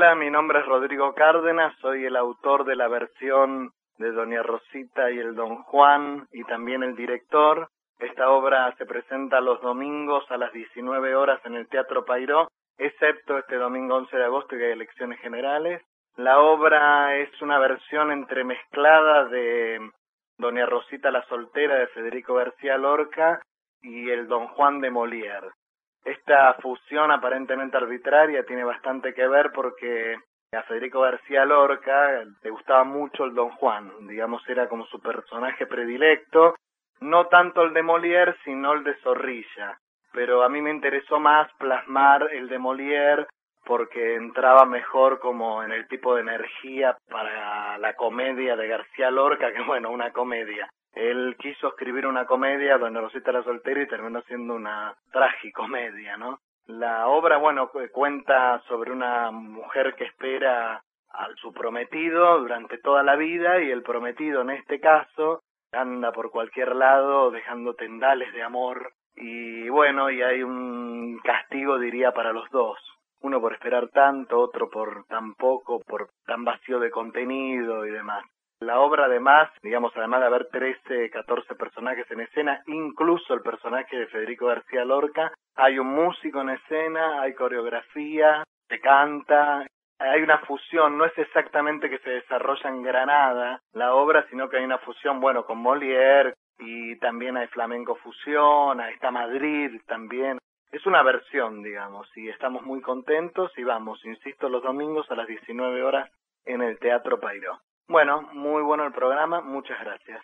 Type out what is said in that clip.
Hola, mi nombre es Rodrigo Cárdenas, soy el autor de la versión de Doña Rosita y el Don Juan y también el director. Esta obra se presenta los domingos a las 19 horas en el Teatro Pairó, excepto este domingo 11 de agosto que hay elecciones generales. La obra es una versión entremezclada de Doña Rosita la Soltera de Federico García Lorca y el Don Juan de Molière. Esta fusión aparentemente arbitraria tiene bastante que ver porque a Federico García Lorca le gustaba mucho el Don Juan, digamos era como su personaje predilecto, no tanto el de Molière sino el de Zorrilla, pero a mí me interesó más plasmar el de Molière porque entraba mejor como en el tipo de energía para la comedia de García Lorca, que bueno, una comedia. Él quiso escribir una comedia, Doña Rosita la soltera, y terminó siendo una tragicomedia, ¿no? La obra, bueno, cuenta sobre una mujer que espera a su prometido durante toda la vida y el prometido en este caso anda por cualquier lado dejando tendales de amor y bueno, y hay un castigo diría para los dos. Uno por esperar tanto, otro por tan poco, por tan vacío de contenido y demás. La obra además, digamos, además de haber 13, 14 personajes en escena, incluso el personaje de Federico García Lorca, hay un músico en escena, hay coreografía, se canta, hay una fusión, no es exactamente que se desarrolla en Granada la obra, sino que hay una fusión, bueno, con Molière y también hay flamenco fusión, está Madrid también. Es una versión, digamos, y estamos muy contentos y vamos, insisto, los domingos a las 19 horas en el Teatro Pairó. Bueno, muy bueno el programa, muchas gracias.